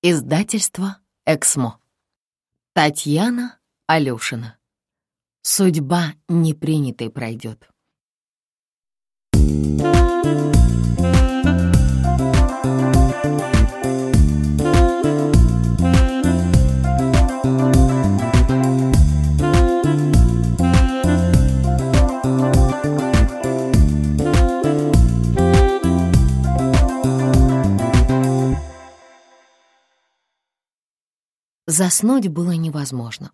Издательство «Эксмо». Татьяна Алешина. Судьба непринятой пройдет. Заснуть было невозможно.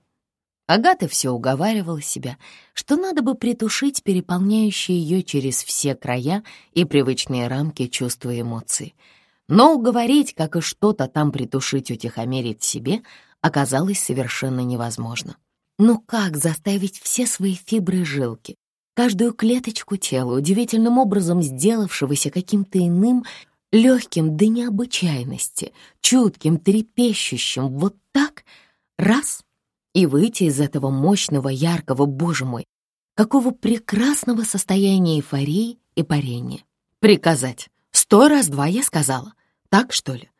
Агата все уговаривала себя, что надо бы притушить переполняющие ее через все края и привычные рамки чувства и эмоций. Но уговорить, как и что-то там притушить, утихомирить себе, оказалось совершенно невозможно. Но как заставить все свои фибры и жилки, каждую клеточку тела, удивительным образом сделавшегося каким-то иным, легким до необычайности, чутким, трепещущим, вот так, раз, и выйти из этого мощного, яркого, боже мой, какого прекрасного состояния эйфории и парения. Приказать. Сто раз два я сказала. Так, что ли?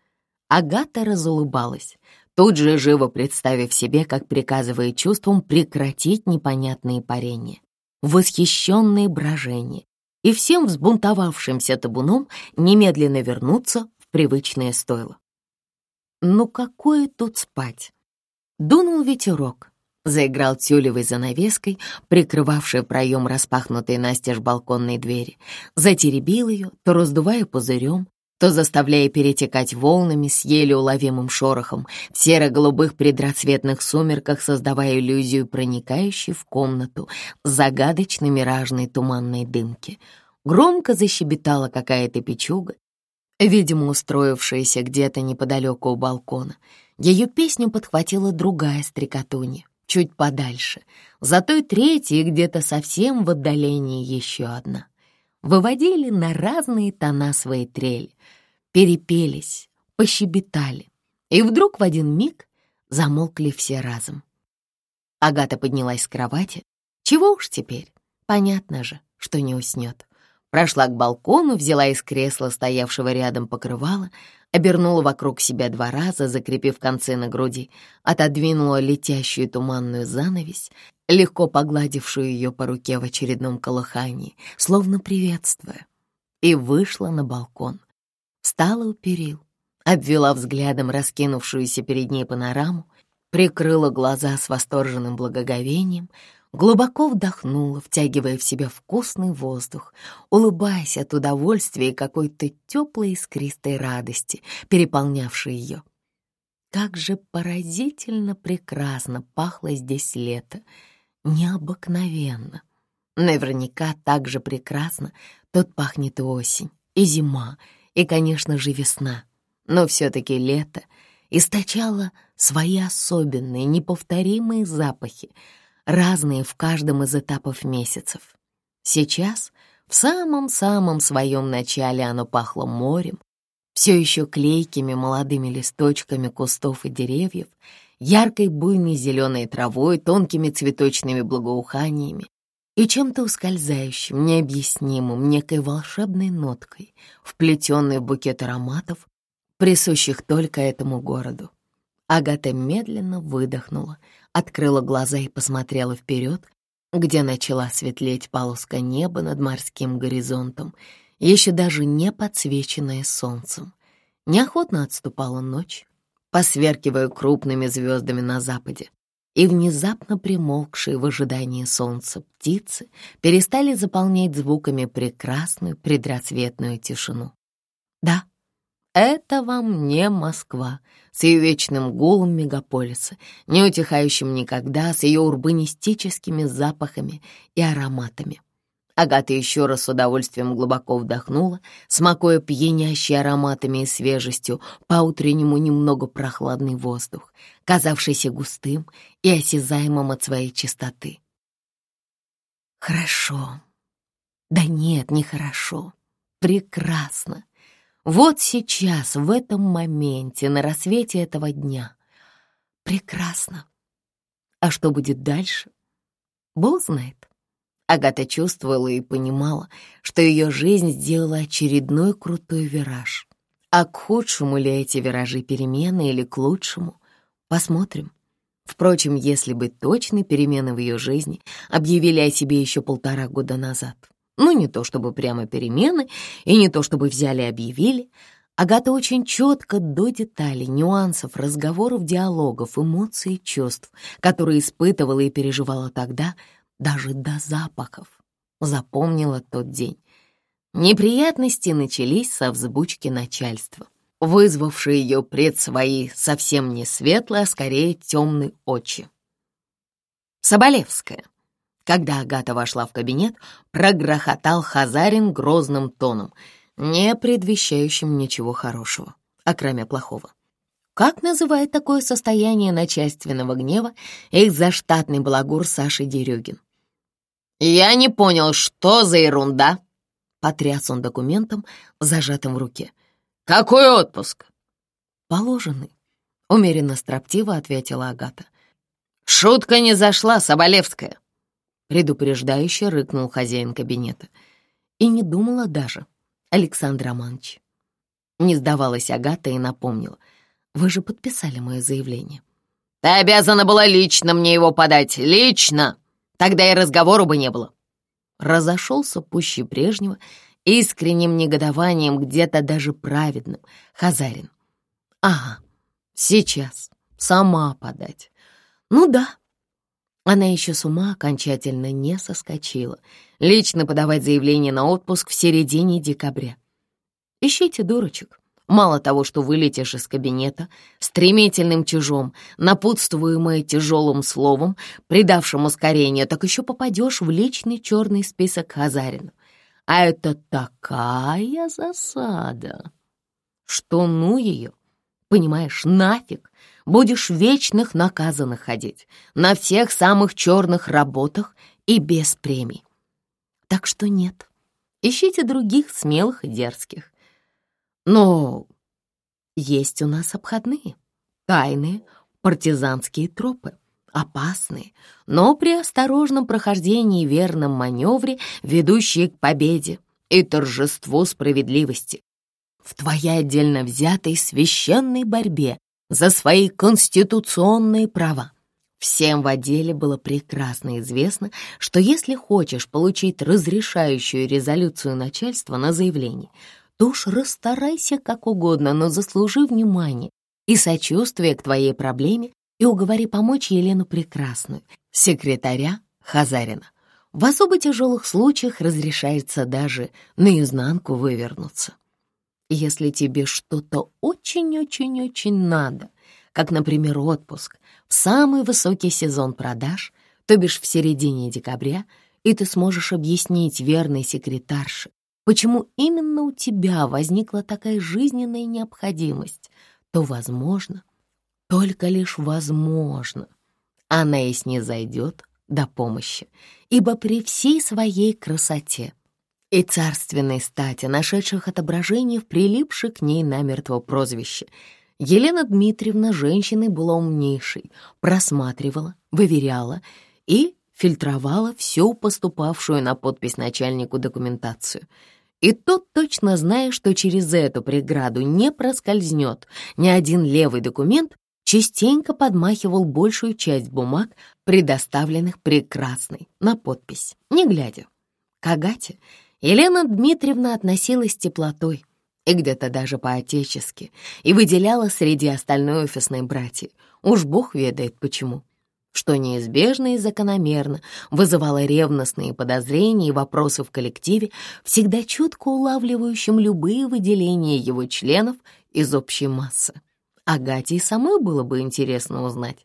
Агата разулыбалась, тут же живо представив себе, как приказывая чувствам прекратить непонятные парения, восхищенные брожения, и всем взбунтовавшимся табуном немедленно вернуться в привычное стойло. Ну какое тут спать? Дунул ветерок, заиграл тюлевой занавеской, прикрывавшей проем распахнутой настежь балконной двери, затеребил ее, то раздувая пузырем, то заставляя перетекать волнами с еле уловимым шорохом в серо-голубых предрассветных сумерках, создавая иллюзию проникающей в комнату загадочной миражной туманной дымки. Громко защебетала какая-то печуга, видимо, устроившаяся где-то неподалеку у балкона. Ее песню подхватила другая стрекотунья, чуть подальше, зато и третья где-то совсем в отдалении еще одна. Выводили на разные тона свои трели, перепелись, пощебетали, и вдруг в один миг замолкли все разом. Агата поднялась с кровати. Чего уж теперь? Понятно же, что не уснет. Прошла к балкону, взяла из кресла, стоявшего рядом, покрывало, обернула вокруг себя два раза, закрепив концы на груди, отодвинула летящую туманную занавесь, легко погладившую ее по руке в очередном колыхании, словно приветствуя, и вышла на балкон. Встала у перил, обвела взглядом раскинувшуюся перед ней панораму, прикрыла глаза с восторженным благоговением, глубоко вдохнула, втягивая в себя вкусный воздух, улыбаясь от удовольствия и какой-то теплой искристой радости, переполнявшей ее. Как же поразительно прекрасно пахло здесь лето, необыкновенно. Наверняка так же прекрасно тут пахнет и осень, и зима, и, конечно же, весна. Но все-таки лето источало свои особенные, неповторимые запахи — разные в каждом из этапов месяцев. Сейчас, в самом-самом своем начале, оно пахло морем, все еще клейкими молодыми листочками кустов и деревьев, яркой буйной зеленой травой, тонкими цветочными благоуханиями и чем-то ускользающим, необъяснимым, некой волшебной ноткой, вплетенной в букет ароматов, присущих только этому городу. Агата медленно выдохнула, открыла глаза и посмотрела вперед, где начала светлеть полоска неба над морским горизонтом, еще даже не подсвеченная солнцем. Неохотно отступала ночь, посверкивая крупными звездами на западе, и внезапно примолкшие в ожидании солнца птицы перестали заполнять звуками прекрасную предрассветную тишину. Да, это вам не Москва с ее вечным гулом мегаполиса, не утихающим никогда, с ее урбанистическими запахами и ароматами. Агата еще раз с удовольствием глубоко вдохнула, смакуя пьянящий ароматами и свежестью по-утреннему немного прохладный воздух, казавшийся густым и осязаемым от своей чистоты. Хорошо. Да нет, не хорошо. Прекрасно. Вот сейчас, в этом моменте, на рассвете этого дня. Прекрасно. А что будет дальше? Бог знает. Агата чувствовала и понимала, что ее жизнь сделала очередной крутой вираж. А к худшему ли эти виражи перемены или к лучшему? Посмотрим. Впрочем, если быть точной, перемены в ее жизни объявили о себе еще полтора года назад. Ну, не то чтобы прямо перемены, и не то чтобы взяли и объявили. Агата очень четко до деталей, нюансов, разговоров, диалогов, эмоций чувств, которые испытывала и переживала тогда, даже до запахов, запомнила тот день. Неприятности начались со взбучки начальства, вызвавшие ее пред свои совсем не светлые, а скорее темные очи. Соболевская. Когда Агата вошла в кабинет, прогрохотал Хазарин грозным тоном, не предвещающим ничего хорошего, а кроме плохого. Как называет такое состояние начальственного гнева их заштатный балагур Саши Дерюгин? «Я не понял, что за ерунда?» Потряс он документом, зажатым в руке. «Какой отпуск?» «Положенный», — умеренно строптиво ответила Агата. «Шутка не зашла, Соболевская предупреждающе рыкнул хозяин кабинета. И не думала даже, Александр Романович. Не сдавалась Агата и напомнила. Вы же подписали мое заявление. Ты обязана была лично мне его подать, лично! Тогда и разговору бы не было. Разошелся пуще прежнего, искренним негодованием, где-то даже праведным, Хазарин. Ага, сейчас, сама подать. Ну да, она еще с ума окончательно не соскочила. Лично подавать заявление на отпуск в середине декабря. Ищите дурочек. Мало того, что вылетишь из кабинета, стремительным чужом, напутствуемое тяжелым словом, придавшим ускорение, так еще попадешь в личный черный список Хазарина. А это такая засада, что ну ее, понимаешь, нафиг, будешь вечных наказанных ходить, на всех самых черных работах и без премий. Так что нет, ищите других смелых и дерзких. Но есть у нас обходные, тайные, партизанские тропы, опасные, но при осторожном прохождении и верном маневре, ведущие к победе и торжеству справедливости. В твоей отдельно взятой священной борьбе за свои конституционные права. Всем в отделе было прекрасно известно, что если хочешь получить разрешающую резолюцию начальства на заявление, то уж расстарайся как угодно, но заслужи внимание и сочувствие к твоей проблеме и уговори помочь Елену Прекрасную, секретаря Хазарина. В особо тяжелых случаях разрешается даже наизнанку вывернуться. Если тебе что-то очень-очень-очень надо, как, например, отпуск в самый высокий сезон продаж, то бишь в середине декабря, и ты сможешь объяснить верной секретарше, почему именно у тебя возникла такая жизненная необходимость, то, возможно, только лишь возможно, она и снизойдет до помощи, ибо при всей своей красоте — и царственной стати, нашедших отображение в прилипшей к ней намертво прозвище. Елена Дмитриевна женщиной была умнейшей, просматривала, выверяла и фильтровала всю поступавшую на подпись начальнику документацию. И тот, точно зная, что через эту преграду не проскользнет ни один левый документ, частенько подмахивал большую часть бумаг, предоставленных прекрасной, на подпись, не глядя. К Агате Елена Дмитриевна относилась с теплотой и где-то даже по-отечески, и выделяла среди остальной офисной братьи. Уж бог ведает почему. Что неизбежно и закономерно вызывало ревностные подозрения и вопросы в коллективе, всегда чутко улавливающим любые выделения его членов из общей массы. Агате и самой было бы интересно узнать,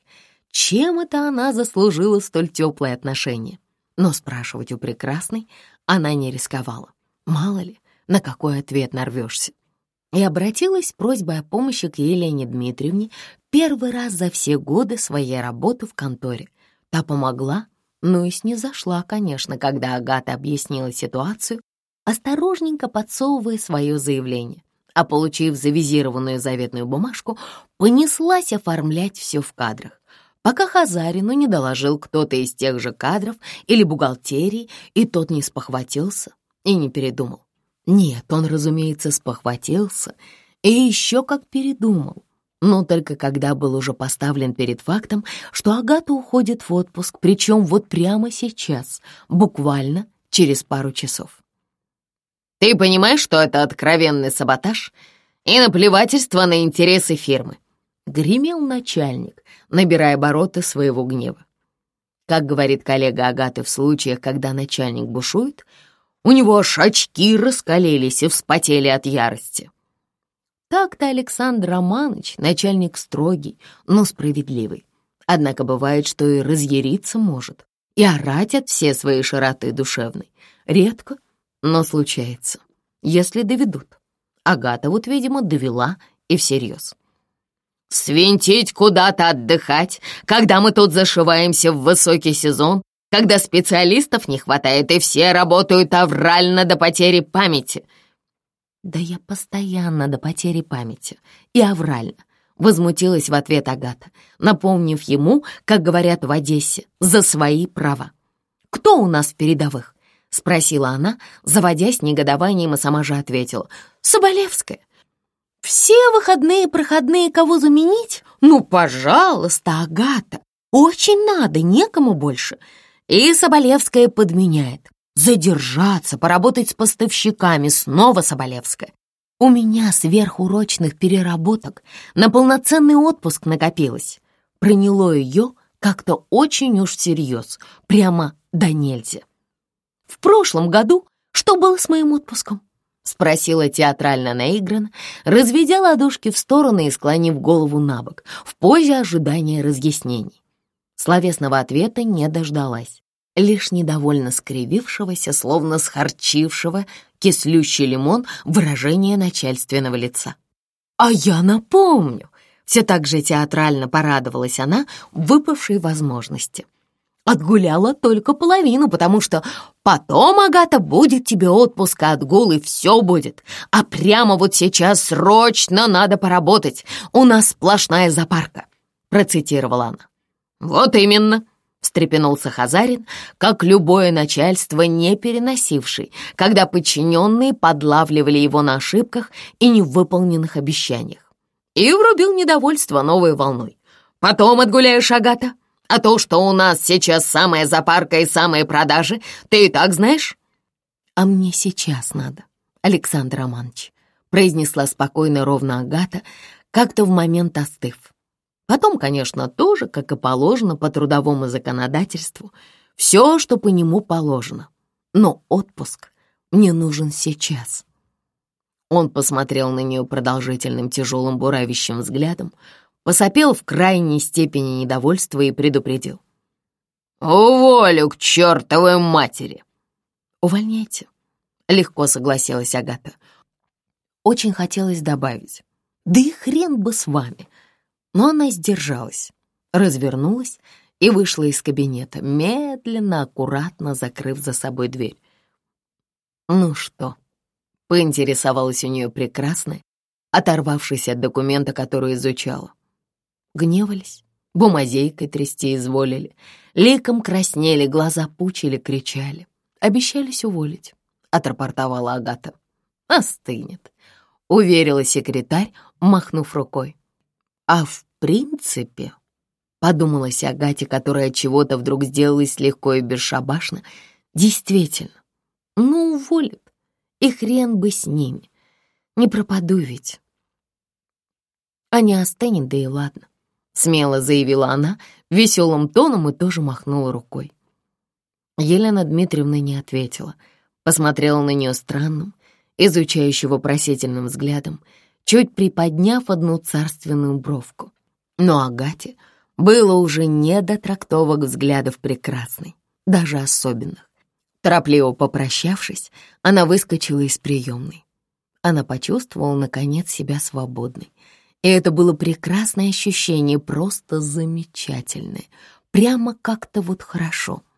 чем это она заслужила столь теплое отношение. Но спрашивать у прекрасной она не рисковала. Мало ли, на какой ответ нарвешься. И обратилась с просьбой о помощи к Елене Дмитриевне первый раз за все годы своей работы в конторе. Та помогла, но и снизошла, конечно, когда Агата объяснила ситуацию, осторожненько подсовывая свое заявление, а получив завизированную заветную бумажку, понеслась оформлять все в кадрах пока Хазарину не доложил кто-то из тех же кадров или бухгалтерии, и тот не спохватился и не передумал. Нет, он, разумеется, спохватился И еще как передумал. Но только когда был уже поставлен перед фактом, что Агата уходит в отпуск, причем вот прямо сейчас, буквально через пару часов. «Ты понимаешь, что это откровенный саботаж и наплевательство на интересы фирмы?» — гремел начальник, набирая обороты своего гнева. Как говорит коллега Агаты в случаях, когда начальник бушует, у него аж очки раскалились и вспотели от ярости. Так-то Александр Романович, начальник строгий, но справедливый. Однако бывает, что и разъяриться может, и орать от все своей широты душевной. Редко, но случается, если доведут. Агата вот, видимо, довела и всерьез. «Свинтить куда-то отдыхать, когда мы тут зашиваемся в высокий сезон, когда специалистов не хватает и все работают аврально до потери памяти», «Да я постоянно до потери памяти. И аврально», — возмутилась в ответ Агата, напомнив ему, как говорят в Одессе, за свои права. «Кто у нас в передовых?» — спросила она, заводясь негодованием, и сама же ответила. «Соболевская». «Все выходные проходные кого заменить? Ну, пожалуйста, Агата, очень надо, некому больше». И Соболевская подменяет задержаться, поработать с поставщиками, снова Соболевская. У меня сверхурочных переработок на полноценный отпуск накопилось. Проняло ее как-то очень уж всерьез, прямо до нельзя. В прошлом году что было с моим отпуском? Спросила театрально наигранно, разведя ладошки в стороны и склонив голову на бок, в позе ожидания разъяснений. Словесного ответа не дождалась лишь недовольно скривившегося, словно схарчившего кислющий лимон выражение начальственного лица. «А я напомню!» Все так же театрально порадовалась она выпавшей возможности. Отгуляла только половину, потому что потом, Агата, будет тебе отпуска отгул, и все будет. А прямо вот сейчас срочно надо поработать. У нас сплошная запарка, процитировала она. Вот именно, — встрепенулся Хазарин, как любое начальство, не переносивший, когда подчиненные подлавливали его на ошибках и невыполненных обещаниях. И врубил недовольство новой волной. «Потом отгуляешь, Агата, а то, что у нас сейчас самая запарка и самые продажи, ты и так знаешь?» «А мне сейчас надо, Александр Романович», — произнесла спокойно ровно Агата, как-то в момент остыв. Потом, конечно, тоже, как и положено по трудовому законодательству, все, что по нему положено. Но отпуск мне нужен сейчас. Он посмотрел на нее продолжительным тяжелым буравящим взглядом, посопел в крайней степени недовольства и предупредил. «Уволю к чертовой матери!» «Увольняйте», — легко согласилась Агата. Очень хотелось добавить. «Да и хрен бы с вами!» Но она сдержалась, развернулась и вышла из кабинета, медленно, аккуратно закрыв за собой дверь. «Ну что?» — поинтересовалась у нее прекрасная, оторвавшись от документа, который изучала. Гневались, бумазейкой трясти изволили, ликом краснели, глаза пучили, кричали. Обещались уволить, — отрапортовала Агата. «Остынет», — уверила секретарь, махнув рукой. А в принципе, подумалась Агате, которая чего-то вдруг сделалась легко и бесшабашно, действительно, ну, уволят, и хрен бы с ними. Не пропаду ведь. А не остынет, да и ладно, смело заявила она веселым тоном и тоже махнула рукой. Елена Дмитриевна не ответила, посмотрела на нее странным, изучающим вопросительным взглядом, чуть приподняв одну царственную бровку. Но Агате было уже не до трактовок взглядов прекрасной, даже особенных. Торопливо попрощавшись, она выскочила из приемной. Она почувствовала, наконец, себя свободной. И это было прекрасное ощущение, просто замечательное. Прямо как-то вот хорошо —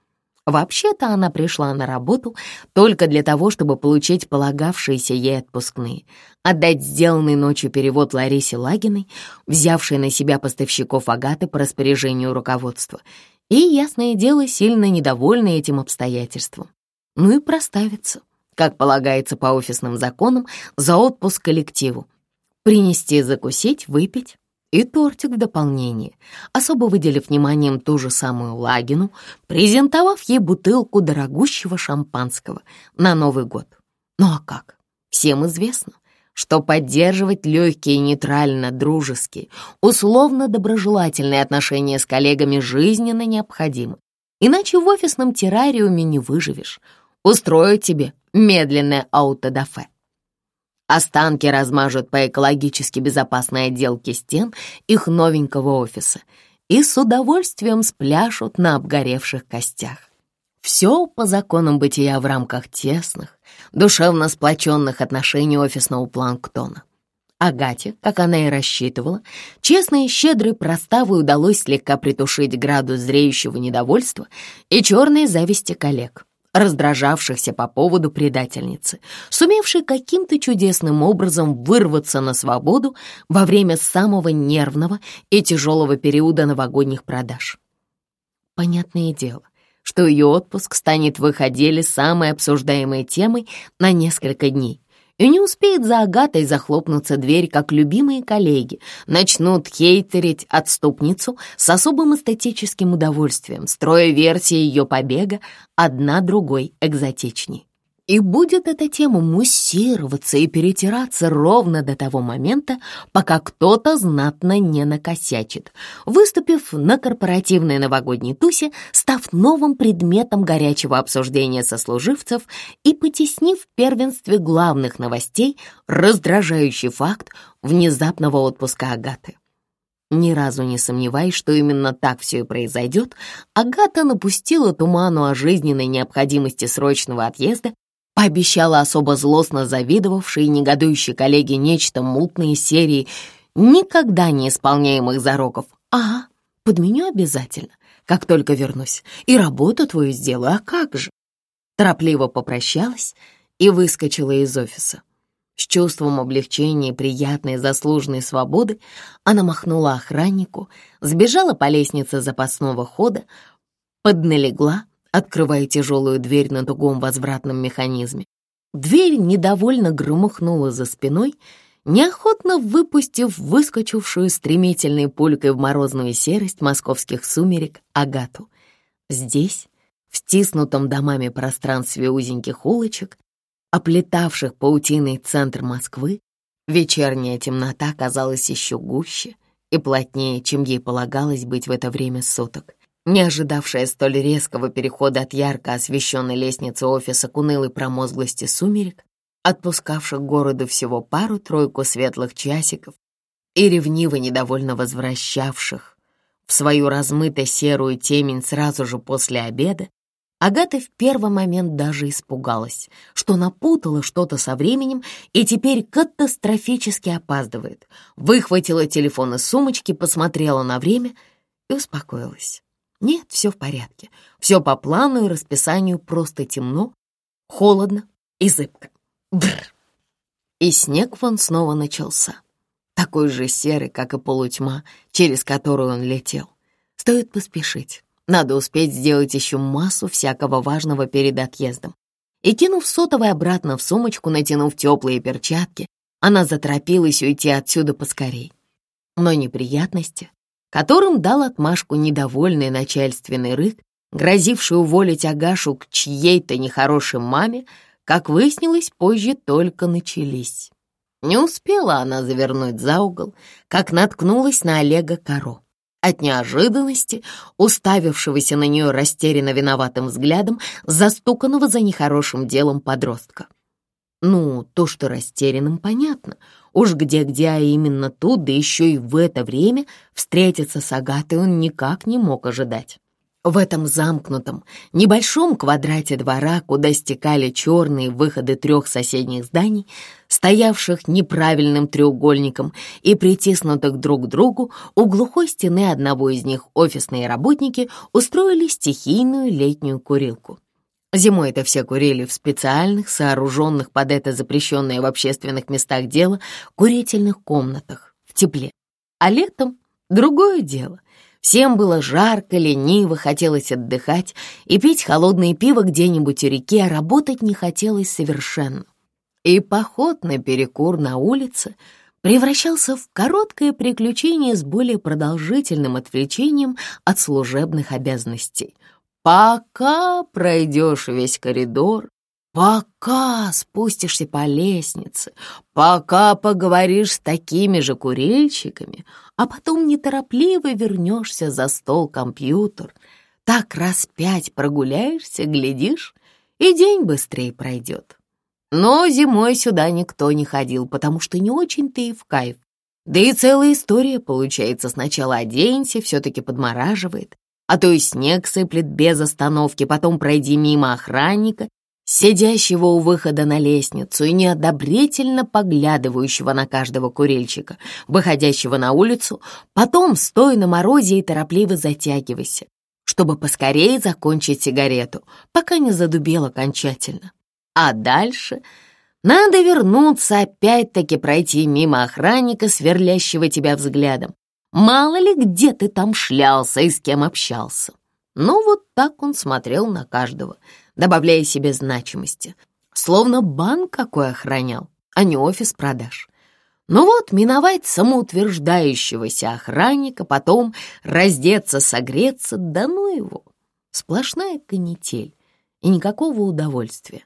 Вообще-то она пришла на работу только для того, чтобы получить полагавшиеся ей отпускные, отдать сделанный ночью перевод Ларисе Лагиной, взявшей на себя поставщиков Агаты по распоряжению руководства, и, ясное дело, сильно недовольна этим обстоятельством. Ну и проставиться, как полагается по офисным законам, за отпуск коллективу. Принести закусить, выпить и тортик в дополнение, особо выделив вниманием ту же самую Лагину, презентовав ей бутылку дорогущего шампанского на Новый год. Ну а как? Всем известно, что поддерживать легкие, нейтрально-дружеские, условно-доброжелательные отношения с коллегами жизненно необходимы. Иначе в офисном террариуме не выживешь. Устрою тебе медленное аутодафе. Останки размажут по экологически безопасной отделке стен их новенького офиса и с удовольствием спляшут на обгоревших костях. Все по законам бытия в рамках тесных, душевно сплоченных отношений офисного планктона. Агате, как она и рассчитывала, честной и щедрой проставой удалось слегка притушить градус зреющего недовольства и черной зависти коллег раздражавшихся по поводу предательницы, сумевшей каким-то чудесным образом вырваться на свободу во время самого нервного и тяжелого периода новогодних продаж. Понятное дело, что ее отпуск станет в их отделе самой обсуждаемой темой на несколько дней, и не успеет за Агатой захлопнуться дверь, как любимые коллеги начнут хейтерить отступницу с особым эстетическим удовольствием, строя версии ее побега одна другой экзотичней. И будет эта тема муссироваться и перетираться ровно до того момента, пока кто-то знатно не накосячит, выступив на корпоративной новогодней тусе, став новым предметом горячего обсуждения сослуживцев и потеснив в первенстве главных новостей раздражающий факт внезапного отпуска Агаты. Ни разу не сомневаясь, что именно так все и произойдет, Агата напустила туману о жизненной необходимости срочного отъезда пообещала особо злостно завидовавшей и негодующей коллеге нечто мутное из серии никогда не исполняемых зароков. «Ага, подменю обязательно, как только вернусь, и работу твою сделаю, а как же?» Торопливо попрощалась и выскочила из офиса. С чувством облегчения и приятной заслуженной свободы она махнула охраннику, сбежала по лестнице запасного хода, подналегла, открывая тяжелую дверь на тугом возвратном механизме. Дверь недовольно громыхнула за спиной, неохотно выпустив выскочившую стремительной пулькой в морозную серость московских сумерек Агату. Здесь, в стиснутом домами пространстве узеньких улочек, оплетавших паутиной центр Москвы, вечерняя темнота казалась еще гуще и плотнее, чем ей полагалось быть в это время суток не ожидавшая столь резкого перехода от ярко освещенной лестницы офиса к унылой промозглости сумерек, отпускавших городу всего пару-тройку светлых часиков и ревниво недовольно возвращавших в свою размыто-серую темень сразу же после обеда, Агата в первый момент даже испугалась, что напутала что-то со временем и теперь катастрофически опаздывает. Выхватила телефон из сумочки, посмотрела на время и успокоилась. Нет, все в порядке. Все по плану и расписанию просто темно, холодно и зыбко. Бррр. И снег вон снова начался. Такой же серый, как и полутьма, через которую он летел. Стоит поспешить. Надо успеть сделать еще массу всякого важного перед отъездом. И кинув сотовый обратно в сумочку, натянув теплые перчатки, она заторопилась уйти отсюда поскорей. Но неприятности которым дал отмашку недовольный начальственный рык, грозивший уволить Агашу к чьей-то нехорошей маме, как выяснилось, позже только начались. Не успела она завернуть за угол, как наткнулась на Олега Каро. От неожиданности, уставившегося на нее растерянно виноватым взглядом, застуканного за нехорошим делом подростка. Ну, то, что растерянным, понятно — Уж где-где, а именно тут, да еще и в это время, встретиться с Агатой он никак не мог ожидать. В этом замкнутом, небольшом квадрате двора, куда стекали черные выходы трех соседних зданий, стоявших неправильным треугольником и притиснутых друг к другу, у глухой стены одного из них офисные работники устроили стихийную летнюю курилку. Зимой это все курили в специальных, сооруженных под это запрещенное в общественных местах дело, курительных комнатах, в тепле. А летом другое дело. Всем было жарко, лениво, хотелось отдыхать и пить холодное пиво где-нибудь у реки, а работать не хотелось совершенно. И поход на перекур на улице превращался в короткое приключение с более продолжительным отвлечением от служебных обязанностей. Пока пройдешь весь коридор, пока спустишься по лестнице, пока поговоришь с такими же курильщиками, а потом неторопливо вернешься за стол компьютер, так раз пять прогуляешься, глядишь, и день быстрее пройдет. Но зимой сюда никто не ходил, потому что не очень-то и в кайф. Да и целая история получается. Сначала оденься, все-таки подмораживает, а то и снег сыплет без остановки, потом пройди мимо охранника, сидящего у выхода на лестницу и неодобрительно поглядывающего на каждого курильщика, выходящего на улицу, потом стой на морозе и торопливо затягивайся, чтобы поскорее закончить сигарету, пока не задубел окончательно. А дальше надо вернуться, опять-таки пройти мимо охранника, сверлящего тебя взглядом. Мало ли, где ты там шлялся и с кем общался. Ну, вот так он смотрел на каждого, добавляя себе значимости. Словно банк какой охранял, а не офис продаж. Ну вот, миновать самоутверждающегося охранника, потом раздеться, согреться, да ну его. Сплошная канитель и никакого удовольствия.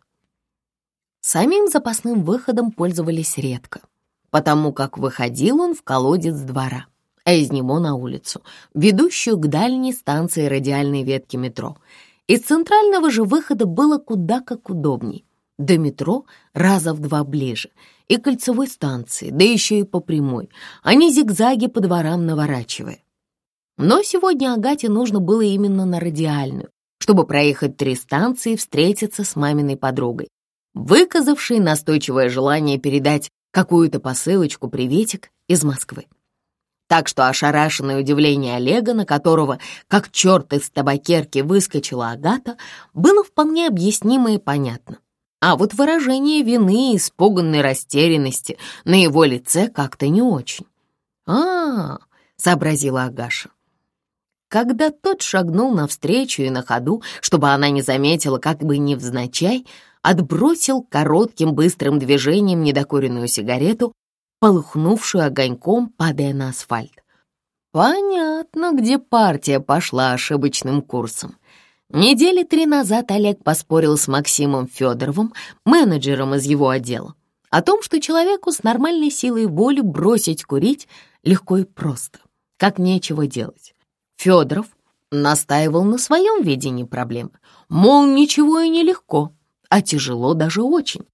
Самим запасным выходом пользовались редко, потому как выходил он в колодец двора, а из него на улицу, ведущую к дальней станции радиальной ветки метро. Из центрального же выхода было куда как удобней. До метро раза в два ближе, и кольцевой станции, да еще и по прямой, а не зигзаги по дворам наворачивая. Но сегодня Агате нужно было именно на радиальную, чтобы проехать три станции и встретиться с маминой подругой, выказавший настойчивое желание передать какую-то посылочку «Приветик» из Москвы. Так что ошарашенное удивление Олега, на которого, как черт из табакерки, выскочила Агата, было вполне объяснимо и понятно. А вот выражение вины и испуганной растерянности на его лице как-то не очень. а, -а, -а сообразила Агаша. Когда тот шагнул навстречу и на ходу, чтобы она не заметила, как бы невзначай, отбросил коротким быстрым движением недокуренную сигарету, полыхнувшую огоньком, падая на асфальт. Понятно, где партия пошла ошибочным курсом. Недели три назад Олег поспорил с Максимом Федоровым, менеджером из его отдела, о том, что человеку с нормальной силой воли бросить курить легко и просто, как нечего делать. Федоров настаивал на своем видении проблемы, мол, ничего и не легко, а тяжело даже очень.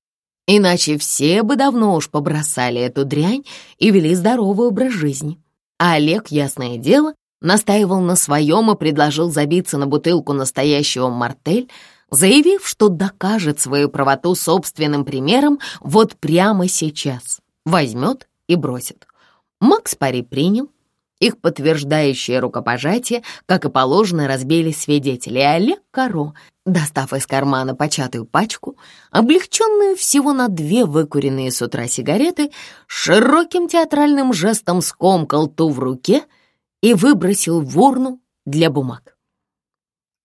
Иначе все бы давно уж побросали эту дрянь и вели здоровый образ жизни. А Олег, ясное дело, настаивал на своем и предложил забиться на бутылку настоящего мартель, заявив, что докажет свою правоту собственным примером вот прямо сейчас. Возьмет и бросит. Макс пари принял, их подтверждающее рукопожатие, как и положено, разбили свидетели, и Олег Каро, достав из кармана початую пачку, облегченную всего на две выкуренные с утра сигареты, широким театральным жестом скомкал ту в руке и выбросил в урну для бумаг.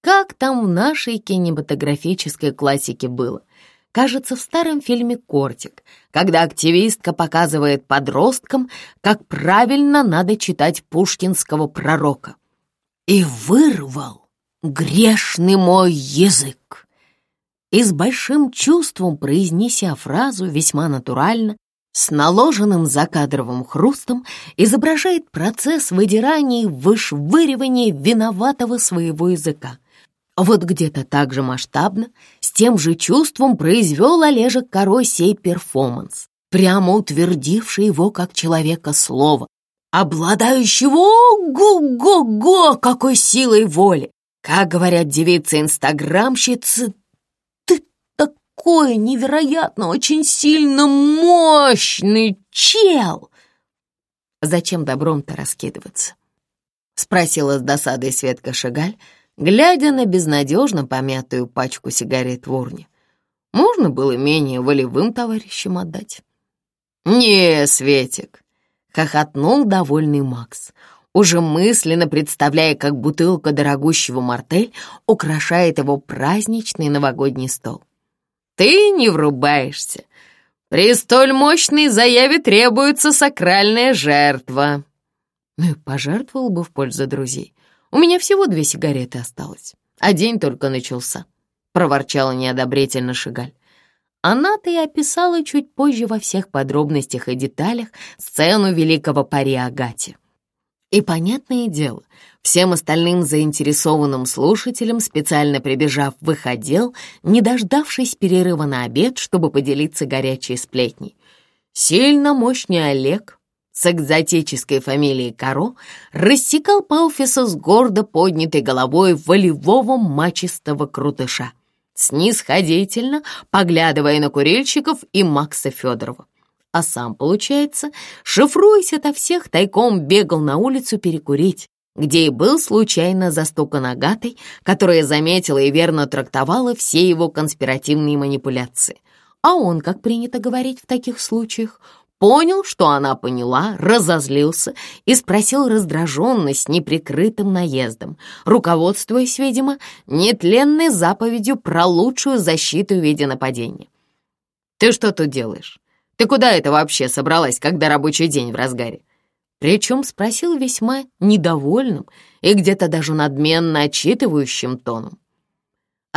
Как там в нашей кинематографической классике было — кажется, в старом фильме «Кортик», когда активистка показывает подросткам, как правильно надо читать пушкинского пророка. «И вырвал грешный мой язык!» И с большим чувством, произнеся фразу весьма натурально, с наложенным закадровым хрустом изображает процесс выдирания и вышвыривания виноватого своего языка. Вот где-то так же масштабно, с тем же чувством произвел Олежек Корой сей перформанс, прямо утвердивший его как человека слова, обладающего ого-го какой силой воли. Как говорят девицы-инстаграмщицы, ты такой невероятно очень сильно мощный чел. Зачем добром-то раскидываться? Спросила с досадой Светка Шагаль, глядя на безнадежно помятую пачку сигарет в урне. Можно было менее волевым товарищам отдать. «Не, Светик!» — хохотнул довольный Макс, уже мысленно представляя, как бутылка дорогущего мартель украшает его праздничный новогодний стол. «Ты не врубаешься. При столь мощной заяве требуется сакральная жертва. Ну и пожертвовал бы в пользу друзей. У меня всего две сигареты осталось, а день только начался, проворчала неодобрительно Шигаль. Она-то и описала чуть позже во всех подробностях и деталях сцену великого пари Агати. И понятное дело, всем остальным заинтересованным слушателям, специально прибежав в их отдел, не дождавшись перерыва на обед, чтобы поделиться горячей сплетней. Сильно мощный Олег с экзотической фамилией Каро рассекал по офису с гордо поднятой головой волевого мачистого крутыша, снисходительно поглядывая на курильщиков и Макса Федорова а сам, получается, шифруясь ото всех, тайком бегал на улицу перекурить, где и был случайно застукан Агатой, которая заметила и верно трактовала все его конспиративные манипуляции. А он, как принято говорить в таких случаях, понял, что она поняла, разозлился и спросил раздраженно с неприкрытым наездом, руководствуясь, видимо, нетленной заповедью про лучшую защиту в виде нападения. «Ты что тут делаешь? Ты куда это вообще собралась, когда рабочий день в разгаре?» Причем спросил весьма недовольным и где-то даже надменно отчитывающим тоном.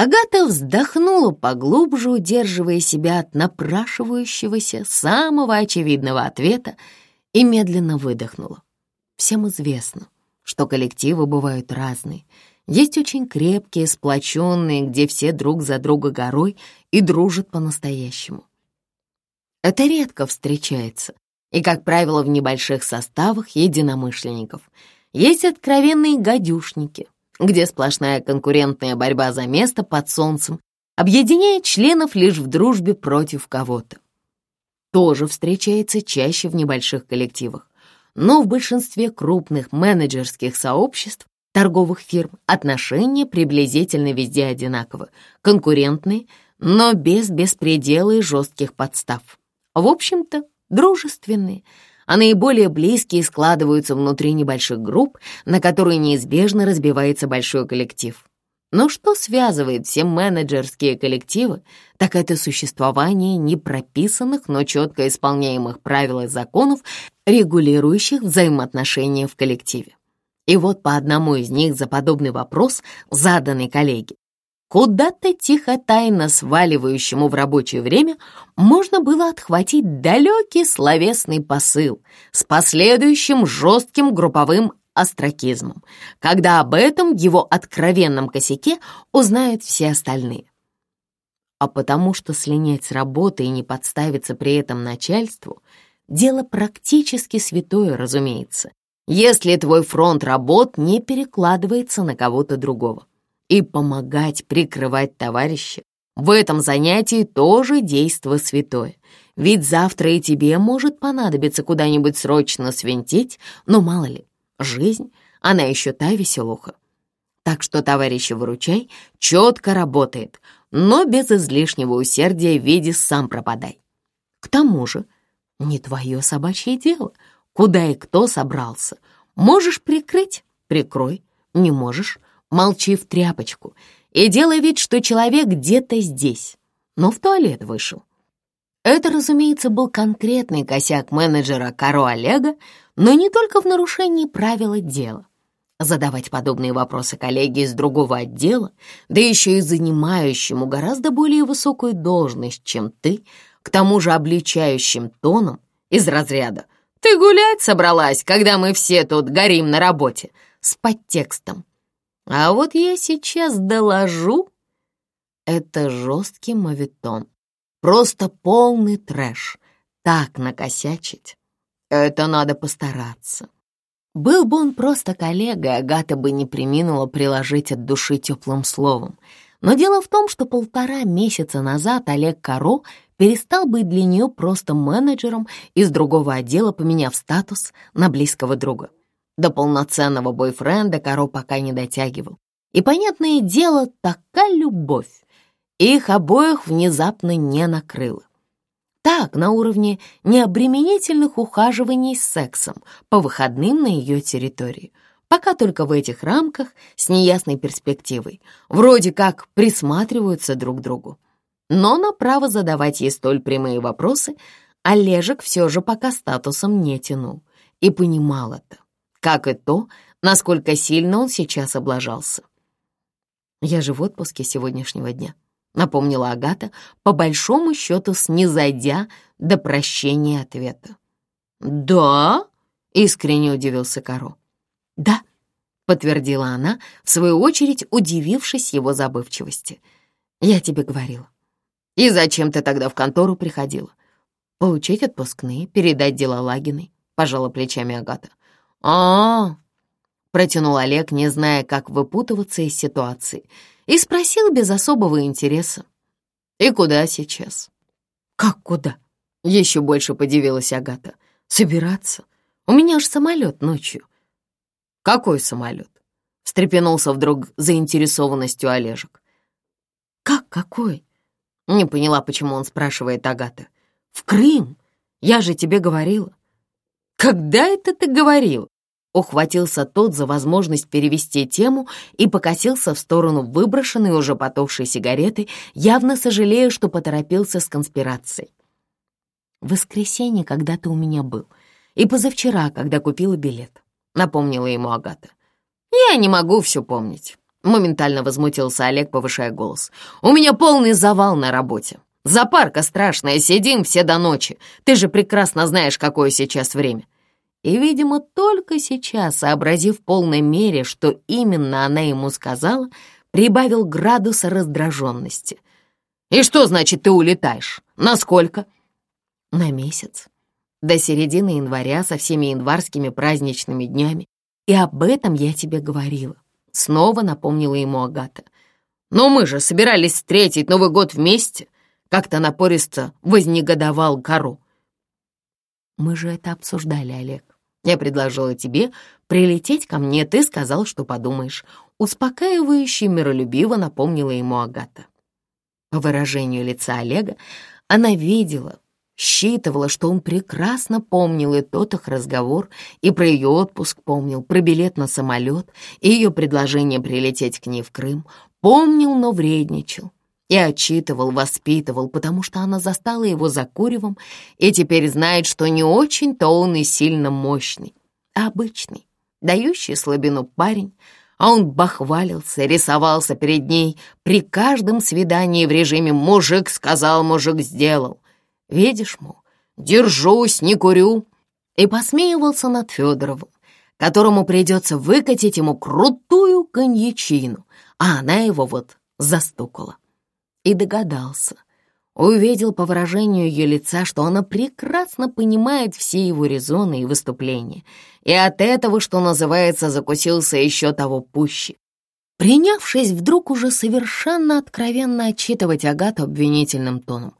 Агата вздохнула поглубже, удерживая себя от напрашивающегося самого очевидного ответа и медленно выдохнула. Всем известно, что коллективы бывают разные. Есть очень крепкие, сплоченные, где все друг за друга горой и дружат по-настоящему. Это редко встречается, и, как правило, в небольших составах единомышленников. Есть откровенные гадюшники, где сплошная конкурентная борьба за место под солнцем объединяет членов лишь в дружбе против кого-то. Тоже встречается чаще в небольших коллективах, но в большинстве крупных менеджерских сообществ торговых фирм отношения приблизительно везде одинаковы, конкурентные, но без беспредела и жестких подстав. В общем-то, дружественные, а наиболее близкие складываются внутри небольших групп, на которые неизбежно разбивается большой коллектив. Но что связывает все менеджерские коллективы, так это существование непрописанных, но четко исполняемых правил и законов, регулирующих взаимоотношения в коллективе. И вот по одному из них за подобный вопрос, заданный коллеге, Куда-то тихо-тайно сваливающему в рабочее время можно было отхватить далекий словесный посыл с последующим жестким групповым остракизмом, когда об этом его откровенном косяке узнают все остальные. А потому что слинять с работы и не подставиться при этом начальству — дело практически святое, разумеется, если твой фронт работ не перекладывается на кого-то другого и помогать прикрывать товарища. В этом занятии тоже действо святое. Ведь завтра и тебе может понадобиться куда-нибудь срочно свинтить, но мало ли, жизнь, она еще та веселуха. Так что, товарищи, выручай, четко работает, но без излишнего усердия в виде «сам пропадай». К тому же, не твое собачье дело, куда и кто собрался. Можешь прикрыть — прикрой, не можешь молчи в тряпочку и делай вид, что человек где-то здесь, но в туалет вышел. Это, разумеется, был конкретный косяк менеджера Каро Олега, но не только в нарушении правила дела. Задавать подобные вопросы коллеге из другого отдела, да еще и занимающему гораздо более высокую должность, чем ты, к тому же обличающим тоном из разряда «Ты гулять собралась, когда мы все тут горим на работе?» с подтекстом а вот я сейчас доложу. Это жесткий мавитон. Просто полный трэш. Так накосячить. Это надо постараться. Был бы он просто коллегой, Агата бы не приминула приложить от души теплым словом. Но дело в том, что полтора месяца назад Олег Каро перестал быть для нее просто менеджером из другого отдела, поменяв статус на близкого друга. До полноценного бойфренда Каро пока не дотягивал. И, понятное дело, такая любовь их обоих внезапно не накрыла. Так, на уровне необременительных ухаживаний с сексом по выходным на ее территории. Пока только в этих рамках с неясной перспективой. Вроде как присматриваются друг к другу. Но на право задавать ей столь прямые вопросы Олежек все же пока статусом не тянул и понимал это, как и то, насколько сильно он сейчас облажался. «Я же в отпуске сегодняшнего дня», — напомнила Агата, по большому счету снизойдя до прощения ответа. «Да?» — искренне удивился Каро. «Да», — подтвердила она, в свою очередь удивившись его забывчивости. «Я тебе говорила. И зачем ты тогда в контору приходила? Получить отпускные, передать дела Лагиной», — пожала плечами Агата. А, протянул Олег, не зная, как выпутываться из ситуации, и спросил без особого интереса. «И куда сейчас?» «Как куда?» — еще больше подивилась Агата. «Собираться? У меня же самолет ночью». «Какой самолет?» — встрепенулся вдруг заинтересованностью Олежек. «Как какой?» — не поняла, почему он спрашивает Агата. «В Крым? Я же тебе говорила». «Когда это ты говорил?» Ухватился тот за возможность перевести тему и покосился в сторону выброшенной уже потухшей сигареты, явно сожалея, что поторопился с конспирацией. «В воскресенье когда ты у меня был, и позавчера, когда купила билет», — напомнила ему Агата. «Я не могу все помнить», — моментально возмутился Олег, повышая голос. «У меня полный завал на работе. Запарка страшная, сидим все до ночи. Ты же прекрасно знаешь, какое сейчас время. И, видимо, только сейчас, сообразив в полной мере, что именно она ему сказала, прибавил градуса раздраженности. «И что значит ты улетаешь? Насколько?» «На месяц. До середины января со всеми январскими праздничными днями. И об этом я тебе говорила». Снова напомнила ему Агата. «Но мы же собирались встретить Новый год вместе!» Как-то напористо вознегодовал Кару. «Мы же это обсуждали, Олег. Я предложила тебе прилететь ко мне, ты сказал, что подумаешь. Успокаивающе миролюбиво напомнила ему Агата. По выражению лица Олега она видела, считывала, что он прекрасно помнил и тот их разговор, и про ее отпуск помнил, про билет на самолет, и ее предложение прилететь к ней в Крым. Помнил, но вредничал. И отчитывал, воспитывал, потому что она застала его за куревом и теперь знает, что не очень-то он и сильно мощный, а обычный, дающий слабину парень, а он бахвалился, рисовался перед ней. При каждом свидании в режиме «мужик сказал, мужик сделал». Видишь, мол, держусь, не курю. И посмеивался над Федоровым, которому придется выкатить ему крутую коньячину, а она его вот застукала и догадался. Увидел по выражению ее лица, что она прекрасно понимает все его резоны и выступления, и от этого, что называется, закусился еще того пуще. Принявшись вдруг уже совершенно откровенно отчитывать Агату обвинительным тоном.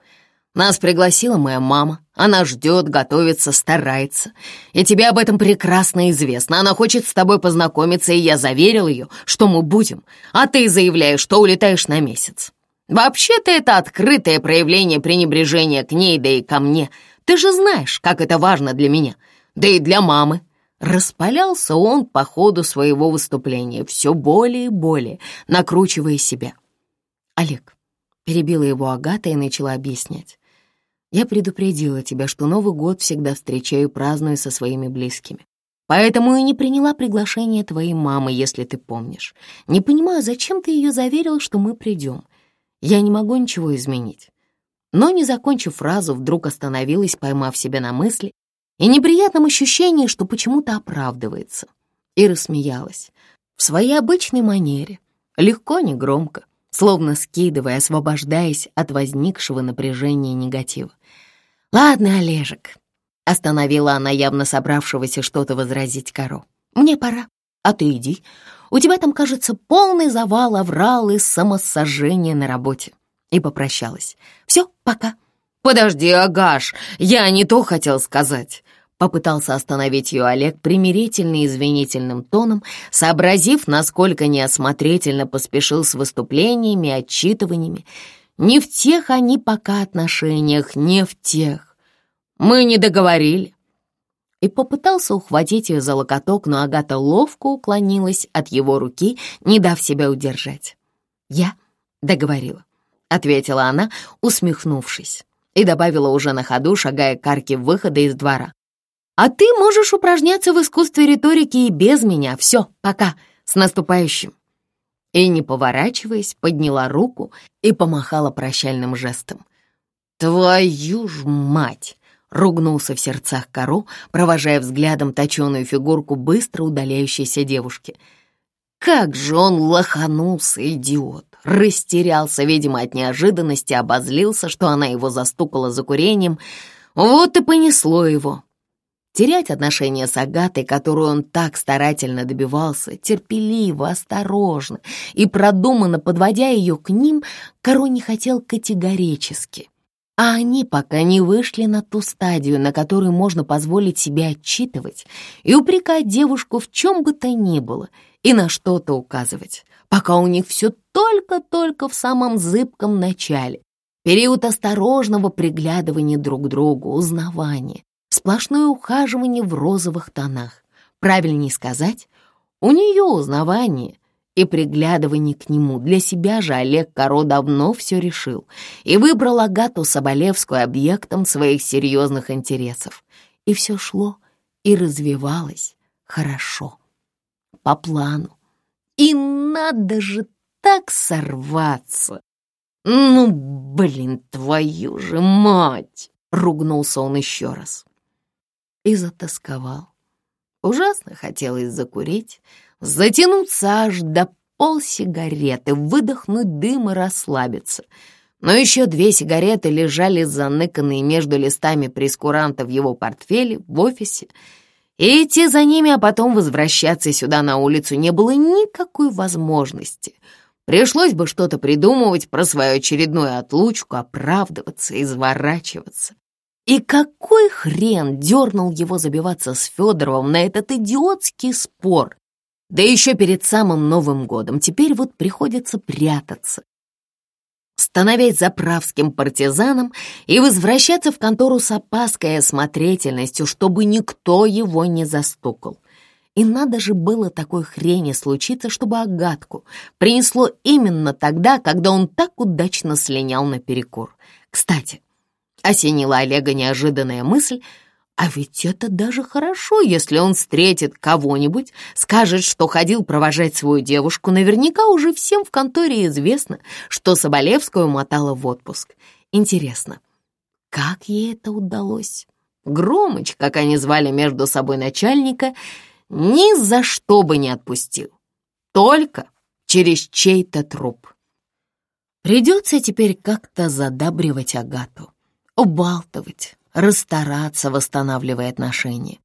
«Нас пригласила моя мама, она ждет, готовится, старается, и тебе об этом прекрасно известно. Она хочет с тобой познакомиться, и я заверил ее, что мы будем, а ты заявляешь, что улетаешь на месяц. Вообще-то это открытое проявление пренебрежения к ней, да и ко мне. Ты же знаешь, как это важно для меня, да и для мамы. Распалялся он по ходу своего выступления, все более и более, накручивая себя. Олег, перебила его Агата и начала объяснять. Я предупредила тебя, что Новый год всегда встречаю и праздную со своими близкими. Поэтому и не приняла приглашение твоей мамы, если ты помнишь. Не понимаю, зачем ты ее заверил, что мы придем. Я не могу ничего изменить. Но, не закончив фразу, вдруг остановилась, поймав себя на мысли и неприятном ощущении, что почему-то оправдывается. И рассмеялась. В своей обычной манере, легко, негромко, словно скидывая, освобождаясь от возникшего напряжения и негатива. «Ладно, Олежек», — остановила она явно собравшегося что-то возразить Каро. «Мне пора, а ты иди. У тебя там, кажется, полный завал, оврал и самосожжение на работе». И попрощалась. «Все, пока». «Подожди, Агаш, я не то хотел сказать». Попытался остановить ее Олег примирительно извинительным тоном, сообразив, насколько неосмотрительно поспешил с выступлениями отчитываниями. Не в тех они пока отношениях, не в тех. Мы не договорили и попытался ухватить ее за локоток, но Агата ловко уклонилась от его руки, не дав себя удержать. Я договорила. — ответила она, усмехнувшись, и добавила уже на ходу, шагая к арке выхода из двора. «А ты можешь упражняться в искусстве риторики и без меня. Все, пока, с наступающим!» И, не поворачиваясь, подняла руку и помахала прощальным жестом. «Твою ж мать!» — ругнулся в сердцах Каро, провожая взглядом точеную фигурку быстро удаляющейся девушки. «Как же он лоханулся, идиот!» Растерялся, видимо, от неожиданности, обозлился, что она его застукала за курением. Вот и понесло его. Терять отношения с Агатой, которую он так старательно добивался, терпеливо, осторожно и продуманно подводя ее к ним, Каро не хотел категорически. А они пока не вышли на ту стадию, на которой можно позволить себе отчитывать и упрекать девушку в чем бы то ни было и на что-то указывать, пока у них все только-только в самом зыбком начале. Период осторожного приглядывания друг к другу, узнавания, сплошное ухаживание в розовых тонах. Правильнее сказать, у нее узнавание и приглядывание к нему. Для себя же Олег Коро давно все решил и выбрал Агату Соболевскую объектом своих серьезных интересов. И все шло и развивалось хорошо, по плану. И надо же так сорваться. Ну, блин, твою же мать! Ругнулся он еще раз. И затасковал. Ужасно хотелось закурить, затянуться аж до полсигареты, выдохнуть дым и расслабиться. Но еще две сигареты лежали заныканные между листами прескуранта в его портфеле в офисе, и идти за ними, а потом возвращаться сюда на улицу не было никакой возможности. Пришлось бы что-то придумывать про свою очередную отлучку, оправдываться, изворачиваться. И какой хрен дернул его забиваться с Федоровым на этот идиотский спор, да еще перед самым Новым годом. Теперь вот приходится прятаться, становясь заправским партизаном и возвращаться в контору с опаской и осмотрительностью, чтобы никто его не застукал. И надо же было такой хрени случиться, чтобы Агатку принесло именно тогда, когда он так удачно слинял наперекур. Кстати, осенила Олега неожиданная мысль — а ведь это даже хорошо, если он встретит кого-нибудь, скажет, что ходил провожать свою девушку. Наверняка уже всем в конторе известно, что Соболевскую мотала в отпуск. Интересно, как ей это удалось? Громыч, как они звали между собой начальника, ни за что бы не отпустил. Только через чей-то труп. Придется теперь как-то задабривать Агату, убалтывать, расстараться, восстанавливая отношения.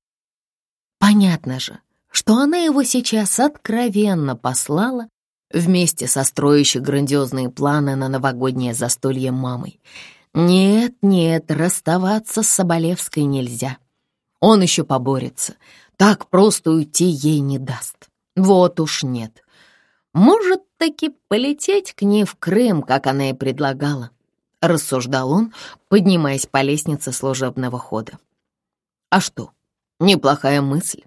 Понятно же, что она его сейчас откровенно послала вместе со строящей грандиозные планы на новогоднее застолье мамой. Нет, нет, расставаться с Соболевской нельзя. Он еще поборется. Так просто уйти ей не даст. Вот уж нет. Может таки полететь к ней в Крым, как она и предлагала рассуждал он, поднимаясь по лестнице служебного хода. А что, неплохая мысль.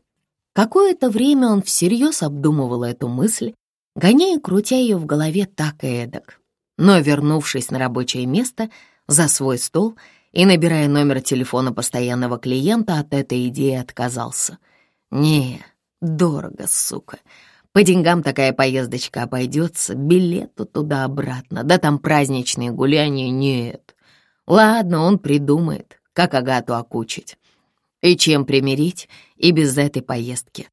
Какое-то время он всерьез обдумывал эту мысль, гоняя и крутя ее в голове так и эдак. Но, вернувшись на рабочее место, за свой стол и набирая номер телефона постоянного клиента, от этой идеи отказался. «Не, дорого, сука. По деньгам такая поездочка обойдется, билету туда-обратно, да там праздничные гуляния нет. Ладно, он придумает, как Агату окучить. И чем примирить и без этой поездки.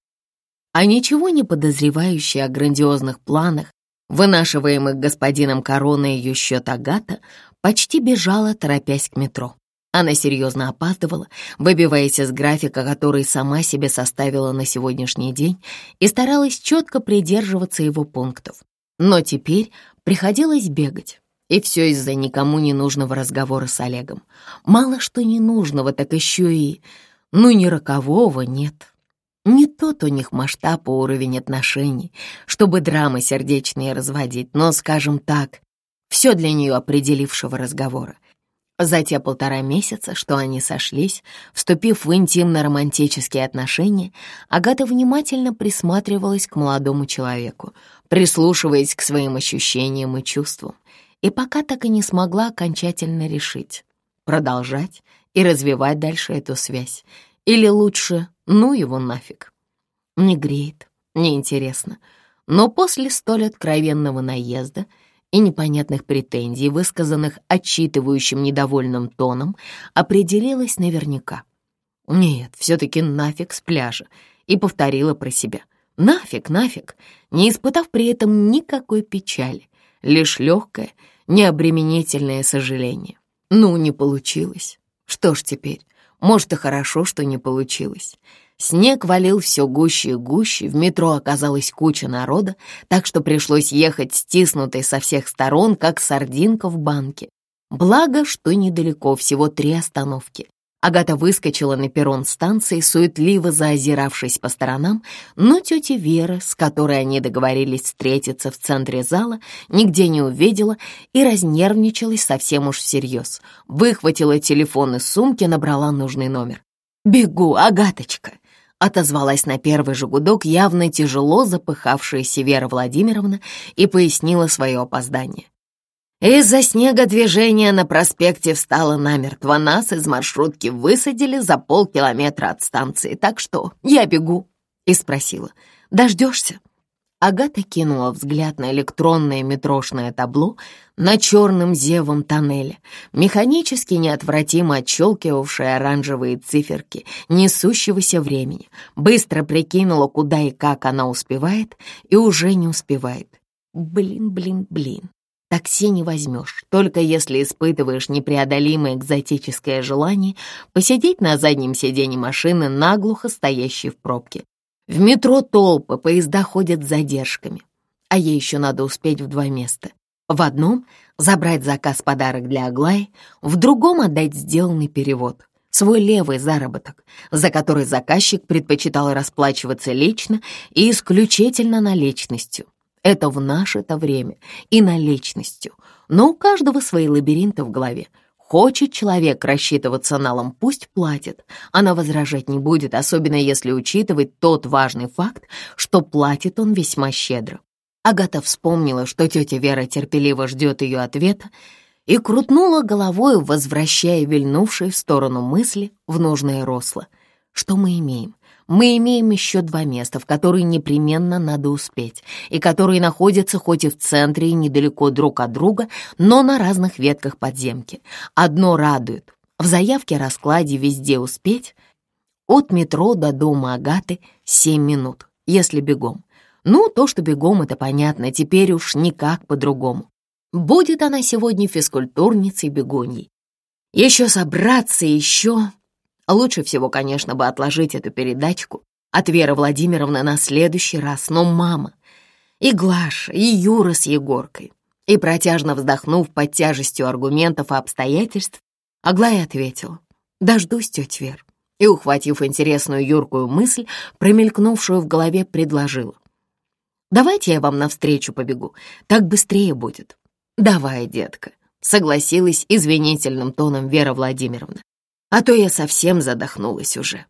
А ничего не подозревающая о грандиозных планах, вынашиваемых господином Корона ее счет Агата, почти бежала, торопясь к метро. Она серьезно опаздывала, выбиваясь из графика, который сама себе составила на сегодняшний день, и старалась четко придерживаться его пунктов. Но теперь приходилось бегать. И все из-за никому не нужного разговора с Олегом. Мало что ненужного, так еще и... Ну, ни рокового нет. Не тот у них масштаб и уровень отношений, чтобы драмы сердечные разводить, но, скажем так, все для нее определившего разговора. За те полтора месяца, что они сошлись, вступив в интимно-романтические отношения, Агата внимательно присматривалась к молодому человеку, прислушиваясь к своим ощущениям и чувствам. и пока так и не смогла окончательно решить, продолжать и развивать дальше эту связь, или лучше ну его нафиг. Не греет, неинтересно, но после столь откровенного наезда и непонятных претензий, высказанных отчитывающим недовольным тоном, определилась наверняка. Нет, все-таки нафиг с пляжа, и повторила про себя. Нафиг, нафиг, не испытав при этом никакой печали, лишь легкое, необременительное сожаление. Ну, не получилось. Что ж теперь? Может, и хорошо, что не получилось. Снег валил все гуще и гуще, в метро оказалась куча народа, так что пришлось ехать стиснутой со всех сторон, как сардинка в банке. Благо, что недалеко, всего три остановки. Агата выскочила на перрон станции, суетливо заозиравшись по сторонам, но тетя Вера, с которой они договорились встретиться в центре зала, нигде не увидела и разнервничалась совсем уж всерьез. Выхватила телефон из сумки, набрала нужный номер. «Бегу, Агаточка!» Отозвалась на первый же гудок явно тяжело запыхавшаяся Вера Владимировна и пояснила свое опоздание. Из-за снега движение на проспекте встало намертво. Нас из маршрутки высадили за полкилометра от станции, так что я бегу. И спросила, дождешься? Агата кинула взгляд на электронное метрошное табло на черном зевом тоннеле, механически неотвратимо отщелкивавшее оранжевые циферки несущегося времени, быстро прикинула, куда и как она успевает, и уже не успевает. Блин, блин, блин. Такси не возьмешь, только если испытываешь непреодолимое экзотическое желание посидеть на заднем сиденье машины, наглухо стоящей в пробке. В метро толпы, поезда ходят с задержками, а ей еще надо успеть в два места. В одном — забрать заказ-подарок для Аглаи, в другом — отдать сделанный перевод, свой левый заработок, за который заказчик предпочитал расплачиваться лично и исключительно наличностью. Это в наше-то время и наличностью, но у каждого свои лабиринты в голове — Хочет человек рассчитываться налом, пусть платит. Она возражать не будет, особенно если учитывать тот важный факт, что платит он весьма щедро. Агата вспомнила, что тетя Вера терпеливо ждет ее ответа, и крутнула головой, возвращая вильнувшие в сторону мысли в нужное русло. Что мы имеем? Мы имеем еще два места, в которые непременно надо успеть, и которые находятся хоть и в центре, и недалеко друг от друга, но на разных ветках подземки. Одно радует. В заявке раскладе «Везде успеть» от метро до дома Агаты 7 минут, если бегом. Ну, то, что бегом, это понятно, теперь уж никак по-другому. Будет она сегодня физкультурницей бегуньей. Еще собраться, еще... Лучше всего, конечно, бы отложить эту передачку от Веры Владимировны на следующий раз, но мама, и Глаша, и Юра с Егоркой. И протяжно вздохнув под тяжестью аргументов и обстоятельств, Аглая ответила, «Дождусь, тетя Вер». И, ухватив интересную юркую мысль, промелькнувшую в голове, предложила, «Давайте я вам навстречу побегу, так быстрее будет». «Давай, детка», — согласилась извинительным тоном Вера Владимировна а то я совсем задохнулась уже.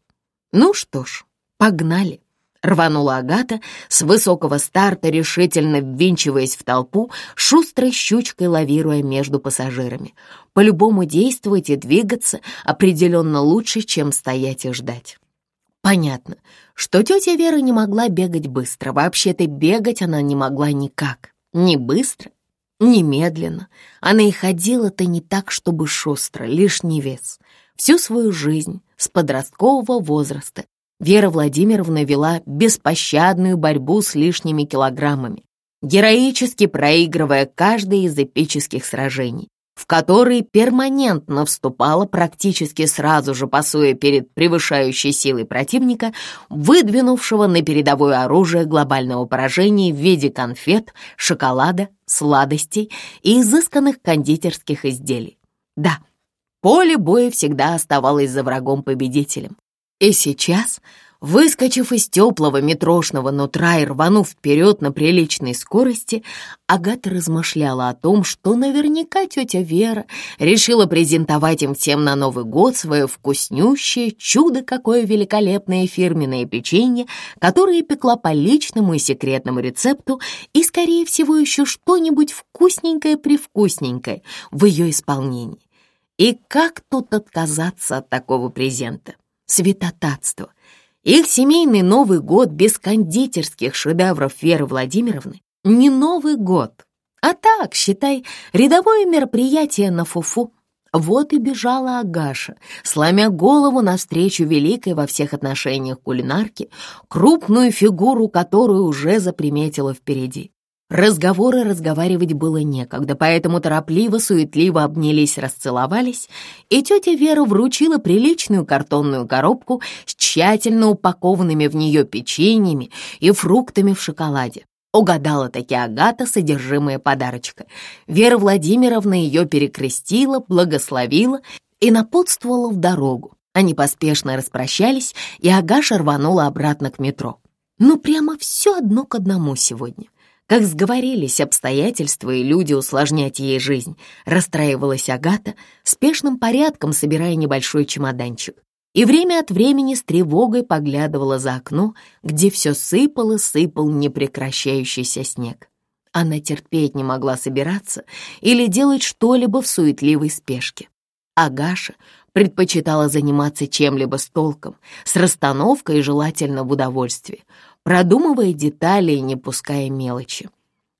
Ну что ж, погнали. Рванула Агата с высокого старта, решительно ввинчиваясь в толпу, шустрой щучкой лавируя между пассажирами. По-любому действовать и двигаться определенно лучше, чем стоять и ждать. Понятно, что тетя Вера не могла бегать быстро. Вообще-то бегать она не могла никак. Ни быстро, ни медленно. Она и ходила-то не так, чтобы шустро, лишний вес. Всю свою жизнь с подросткового возраста Вера Владимировна вела беспощадную борьбу с лишними килограммами, героически проигрывая каждое из эпических сражений, в которые перманентно вступала практически сразу же пасуя перед превышающей силой противника, выдвинувшего на передовое оружие глобального поражения в виде конфет, шоколада, сладостей и изысканных кондитерских изделий. Да, Поле боя всегда оставалось за врагом-победителем. И сейчас Выскочив из теплого метрошного нутра и рванув вперед на приличной скорости, Агата размышляла о том, что наверняка тетя Вера решила презентовать им всем на Новый год свое вкуснющее, чудо какое великолепное фирменное печенье, которое пекла по личному и секретному рецепту, и, скорее всего, еще что-нибудь вкусненькое-привкусненькое в ее исполнении. И как тут отказаться от такого презента? Святотатство — их семейный Новый год без кондитерских шедевров Веры Владимировны не Новый год, а так, считай, рядовое мероприятие на фуфу. Вот и бежала Агаша, сломя голову навстречу великой во всех отношениях кулинарке, крупную фигуру которую уже заприметила впереди. Разговоры разговаривать было некогда, поэтому торопливо-суетливо обнялись, расцеловались, и тетя Вера вручила приличную картонную коробку с тщательно упакованными в нее печеньями и фруктами в шоколаде. Угадала таки Агата содержимое подарочка. Вера Владимировна ее перекрестила, благословила и напутствовала в дорогу. Они поспешно распрощались, и Агаша рванула обратно к метро. Ну, прямо все одно к одному сегодня. Как сговорились обстоятельства и люди усложнять ей жизнь, расстраивалась Агата, спешным порядком собирая небольшой чемоданчик. И время от времени с тревогой поглядывала за окно, где все сыпал и сыпал непрекращающийся снег. Она терпеть не могла собираться или делать что-либо в суетливой спешке. Агаша предпочитала заниматься чем-либо с толком, с расстановкой и желательно в удовольствии продумывая детали и не пуская мелочи.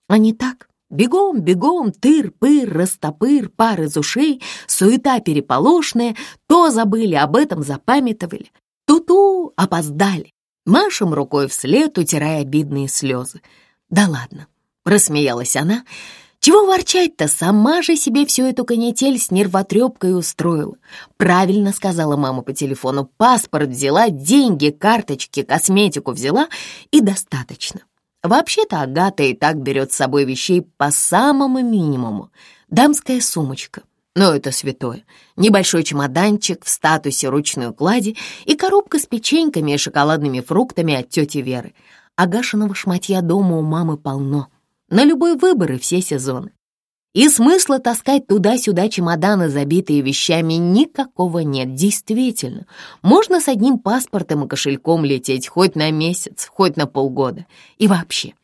А не так. Бегом, бегом, тыр-пыр, растопыр, пар из ушей, суета переполошная, то забыли, об этом запамятовали. Ту-ту, опоздали. Машем рукой вслед, утирая обидные слезы. «Да ладно», — рассмеялась она, — чего ворчать-то? Сама же себе всю эту канитель с нервотрепкой устроила. Правильно сказала мама по телефону. Паспорт взяла, деньги, карточки, косметику взяла и достаточно. Вообще-то Агата и так берет с собой вещей по самому минимуму. Дамская сумочка. Но это святое. Небольшой чемоданчик в статусе ручной клади и коробка с печеньками и шоколадными фруктами от тети Веры. Агашиного шматья дома у мамы полно на любой выбор и все сезоны. И смысла таскать туда-сюда чемоданы, забитые вещами, никакого нет, действительно. Можно с одним паспортом и кошельком лететь хоть на месяц, хоть на полгода. И вообще,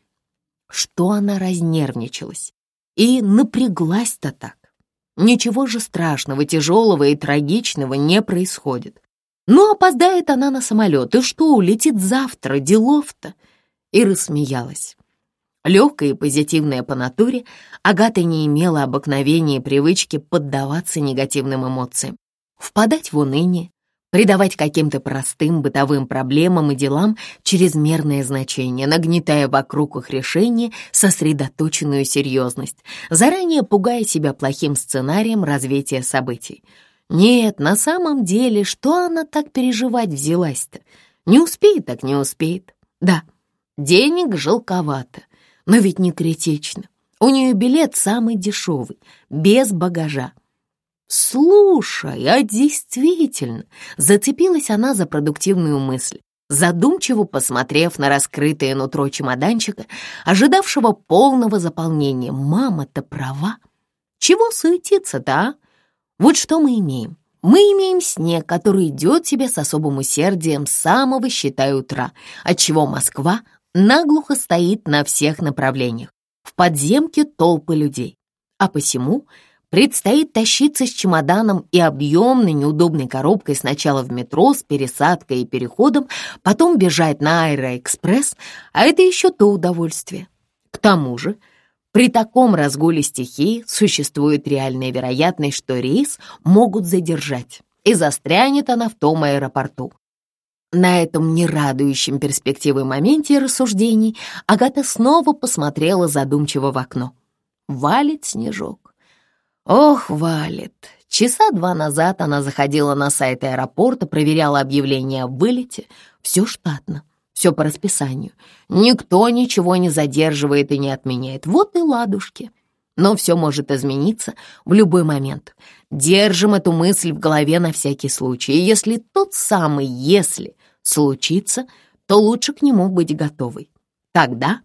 что она разнервничалась и напряглась-то так. Ничего же страшного, тяжелого и трагичного не происходит. Ну, опоздает она на самолет, и что, улетит завтра, делов-то? И рассмеялась. Легкая и позитивная по натуре, Агата не имела обыкновения и привычки поддаваться негативным эмоциям, впадать в уныние, придавать каким-то простым бытовым проблемам и делам чрезмерное значение, нагнетая вокруг их решения сосредоточенную серьезность, заранее пугая себя плохим сценарием развития событий. Нет, на самом деле, что она так переживать взялась-то? Не успеет, так не успеет. Да, денег жалковато, но ведь не критично. У нее билет самый дешевый, без багажа. «Слушай, а действительно!» — зацепилась она за продуктивную мысль, задумчиво посмотрев на раскрытое нутро чемоданчика, ожидавшего полного заполнения. «Мама-то права! Чего суетиться-то, а? Вот что мы имеем. Мы имеем снег, который идет себе с особым усердием с самого, считай, утра, отчего Москва наглухо стоит на всех направлениях. В подземке толпы людей. А посему предстоит тащиться с чемоданом и объемной неудобной коробкой сначала в метро с пересадкой и переходом, потом бежать на аэроэкспресс, а это еще то удовольствие. К тому же, при таком разгуле стихии существует реальная вероятность, что рейс могут задержать, и застрянет она в том аэропорту. На этом нерадующем перспективы моменте рассуждений Агата снова посмотрела задумчиво в окно. Валит снежок. Ох, валит. Часа два назад она заходила на сайт аэропорта, проверяла объявление о вылете. Все штатно, все по расписанию. Никто ничего не задерживает и не отменяет. Вот и ладушки. Но все может измениться в любой момент. Держим эту мысль в голове на всякий случай. И если тот самый «если» случится, то лучше к нему быть готовой. Тогда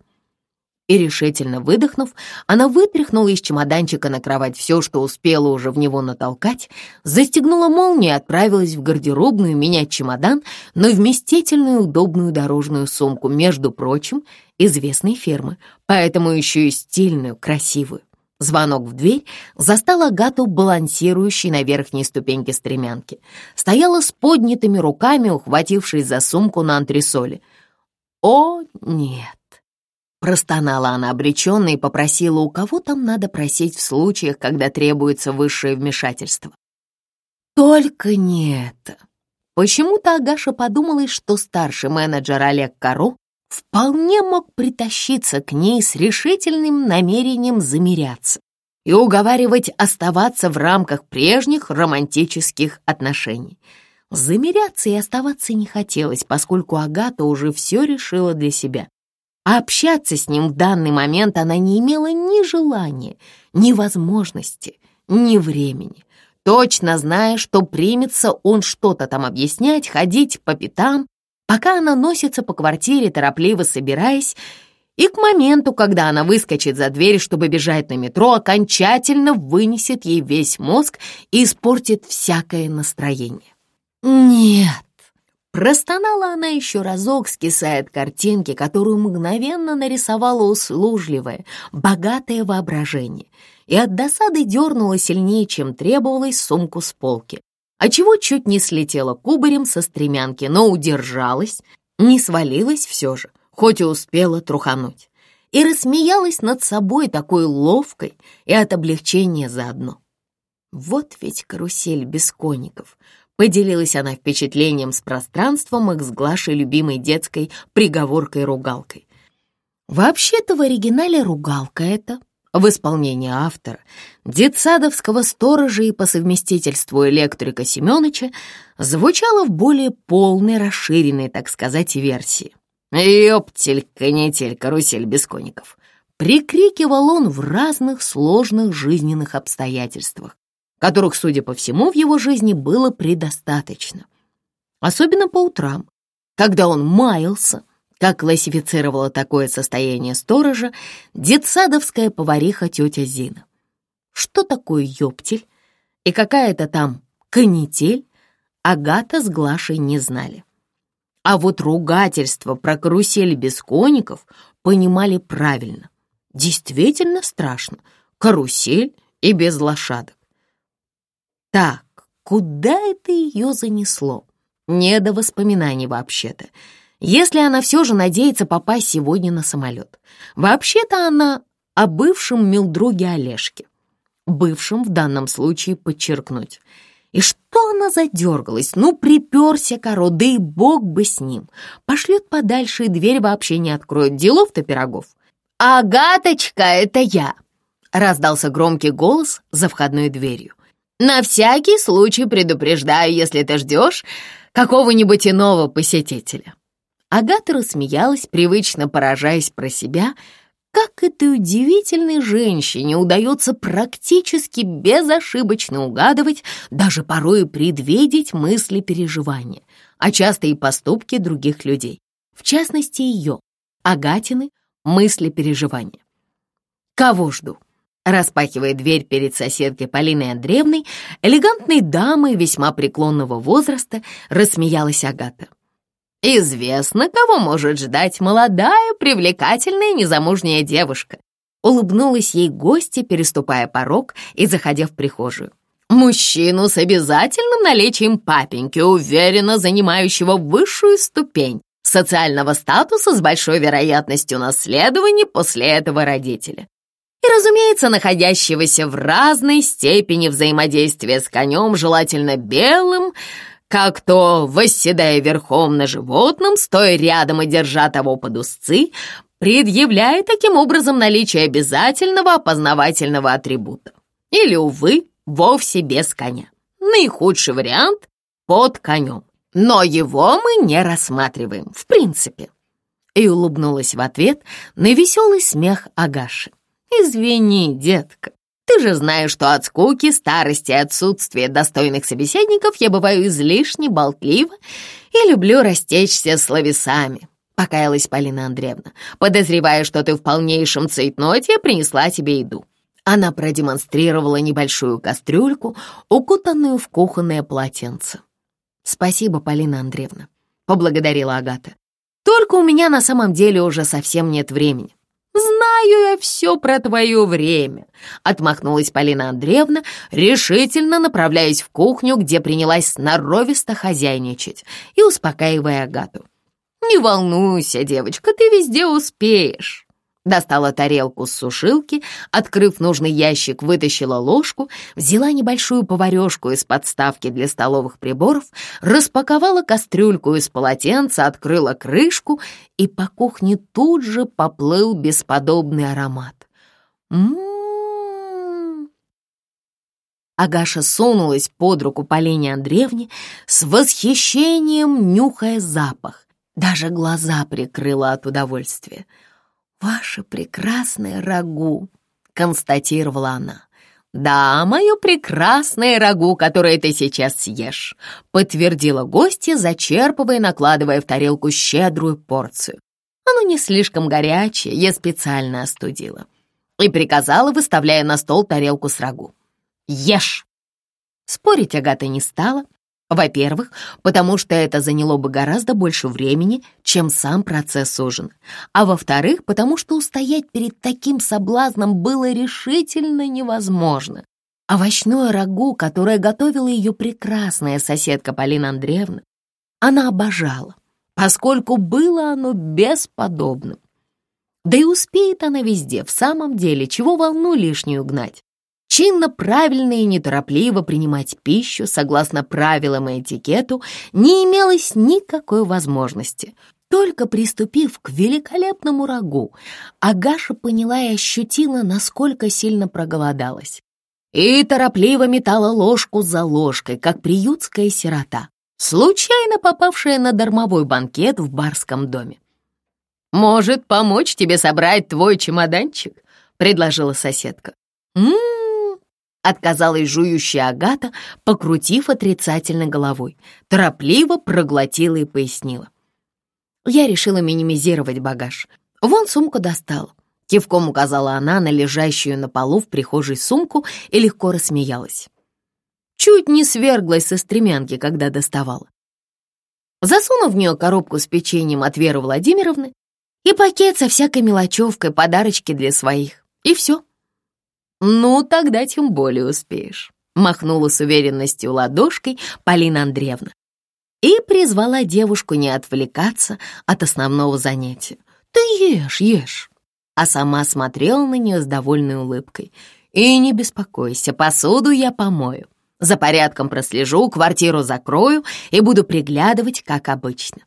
и решительно выдохнув, она вытряхнула из чемоданчика на кровать все, что успела уже в него натолкать, застегнула молнию и отправилась в гардеробную менять чемодан на вместительную удобную дорожную сумку, между прочим, известной фирмы, поэтому еще и стильную, красивую. Звонок в дверь застал Агату, балансирующей на верхней ступеньке стремянки. Стояла с поднятыми руками, ухватившись за сумку на антресоле. «О, нет!» Простонала она обреченно и попросила, у кого там надо просить в случаях, когда требуется высшее вмешательство. Только не это. Почему-то Агаша подумала, что старший менеджер Олег Каро вполне мог притащиться к ней с решительным намерением замеряться и уговаривать оставаться в рамках прежних романтических отношений. Замеряться и оставаться не хотелось, поскольку Агата уже все решила для себя а общаться с ним в данный момент она не имела ни желания, ни возможности, ни времени, точно зная, что примется он что-то там объяснять, ходить по пятам, пока она носится по квартире, торопливо собираясь, и к моменту, когда она выскочит за дверь, чтобы бежать на метро, окончательно вынесет ей весь мозг и испортит всякое настроение. Нет, Простонала она еще разок, скисая от картинки, которую мгновенно нарисовала услужливое, богатое воображение, и от досады дернула сильнее, чем требовалось, сумку с полки, отчего чуть не слетела кубарем со стремянки, но удержалась, не свалилась все же, хоть и успела трухануть, и рассмеялась над собой такой ловкой и от облегчения заодно. Вот ведь карусель без коников — Поделилась она впечатлением с пространством их с Глашей любимой детской приговоркой-ругалкой. Вообще-то в оригинале ругалка это, в исполнении автора, детсадовского сторожа и по совместительству электрика Семёныча, звучала в более полной, расширенной, так сказать, версии. «Ёптель, канитель, карусель без коников!» Прикрикивал он в разных сложных жизненных обстоятельствах, которых, судя по всему, в его жизни было предостаточно. Особенно по утрам, когда он маялся, как классифицировала такое состояние сторожа детсадовская повариха тетя Зина. Что такое ёптель и какая-то там канитель, Агата с Глашей не знали. А вот ругательство про карусель без коников понимали правильно. Действительно страшно. Карусель и без лошадок. Так, куда это ее занесло? Не до воспоминаний вообще-то. Если она все же надеется попасть сегодня на самолет. Вообще-то она о бывшем милдруге Олежке. Бывшем в данном случае подчеркнуть. И что она задергалась? Ну, приперся коро, да и бог бы с ним. Пошлет подальше и дверь вообще не откроет. Делов-то пирогов. «Агаточка, это я!» Раздался громкий голос за входной дверью. На всякий случай предупреждаю, если ты ждешь какого-нибудь иного посетителя». Агата рассмеялась, привычно поражаясь про себя, как этой удивительной женщине удается практически безошибочно угадывать, даже порой предвидеть мысли переживания, а часто и поступки других людей, в частности ее, Агатины, мысли переживания. Кого жду? Распахивая дверь перед соседкой Полиной Андреевной, элегантной дамой весьма преклонного возраста, рассмеялась Агата. «Известно, кого может ждать молодая, привлекательная, незамужняя девушка», улыбнулась ей гостья, переступая порог и заходя в прихожую. «Мужчину с обязательным наличием папеньки, уверенно занимающего высшую ступень социального статуса с большой вероятностью наследования после этого родителя и, разумеется, находящегося в разной степени взаимодействия с конем, желательно белым, как то, восседая верхом на животном, стоя рядом и держа того под узцы, предъявляя таким образом наличие обязательного опознавательного атрибута. Или, увы, вовсе без коня. Наихудший вариант — под конем. Но его мы не рассматриваем, в принципе. И улыбнулась в ответ на веселый смех Агаши. «Извини, детка, Ты же знаешь, что от скуки, старости и отсутствия достойных собеседников я бываю излишне болтлива и люблю растечься словесами», — покаялась Полина Андреевна, подозревая, что ты в полнейшем цейтноте принесла тебе еду. Она продемонстрировала небольшую кастрюльку, укутанную в кухонное полотенце. «Спасибо, Полина Андреевна», — поблагодарила Агата. «Только у меня на самом деле уже совсем нет времени. «Знаю я все про твое время», — отмахнулась Полина Андреевна, решительно направляясь в кухню, где принялась сноровисто хозяйничать и успокаивая Агату. «Не волнуйся, девочка, ты везде успеешь». Достала тарелку с сушилки, открыв нужный ящик, вытащила ложку, взяла небольшую поварешку из подставки для столовых приборов, распаковала кастрюльку из полотенца, открыла крышку, и по кухне тут же поплыл бесподобный аромат. М-м-м! Агаша сунулась под руку Полине Андреевне с восхищением, нюхая запах. Даже глаза прикрыла от удовольствия. «Ваше прекрасное рагу», — констатировала она. «Да, мое прекрасное рагу, которое ты сейчас съешь», — подтвердила гостья, зачерпывая и накладывая в тарелку щедрую порцию. Оно не слишком горячее, я специально остудила. И приказала, выставляя на стол тарелку с рагу. «Ешь!» Спорить Агата не стала, во-первых, потому что это заняло бы гораздо больше времени, чем сам процесс ужина. А во-вторых, потому что устоять перед таким соблазном было решительно невозможно. Овощное рагу, которое готовила ее прекрасная соседка Полина Андреевна, она обожала, поскольку было оно бесподобным. Да и успеет она везде, в самом деле, чего волну лишнюю гнать чинно, правильно и неторопливо принимать пищу согласно правилам и этикету не имелось никакой возможности. Только приступив к великолепному рагу, Агаша поняла и ощутила, насколько сильно проголодалась. И торопливо метала ложку за ложкой, как приютская сирота, случайно попавшая на дармовой банкет в барском доме. «Может, помочь тебе собрать твой чемоданчик?» — предложила соседка. «М-м-м!» Отказалась жующая Агата, покрутив отрицательно головой. Торопливо проглотила и пояснила. Я решила минимизировать багаж. Вон сумку достала. Кивком указала она на лежащую на полу в прихожей сумку и легко рассмеялась. Чуть не сверглась со стремянки, когда доставала. Засунув в нее коробку с печеньем от Веры Владимировны и пакет со всякой мелочевкой, подарочки для своих. И все. «Ну, тогда тем более успеешь», — махнула с уверенностью ладошкой Полина Андреевна и призвала девушку не отвлекаться от основного занятия. «Ты ешь, ешь», а сама смотрела на нее с довольной улыбкой. «И не беспокойся, посуду я помою. За порядком прослежу, квартиру закрою и буду приглядывать, как обычно.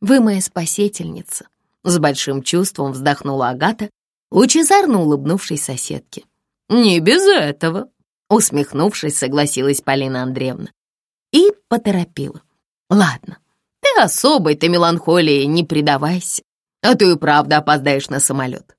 Вы моя спасительница», — с большим чувством вздохнула Агата, лучезарно улыбнувшись соседке. «Не без этого», — усмехнувшись, согласилась Полина Андреевна и поторопила. «Ладно, ты особой-то меланхолии не предавайся, а то и правда опоздаешь на самолет.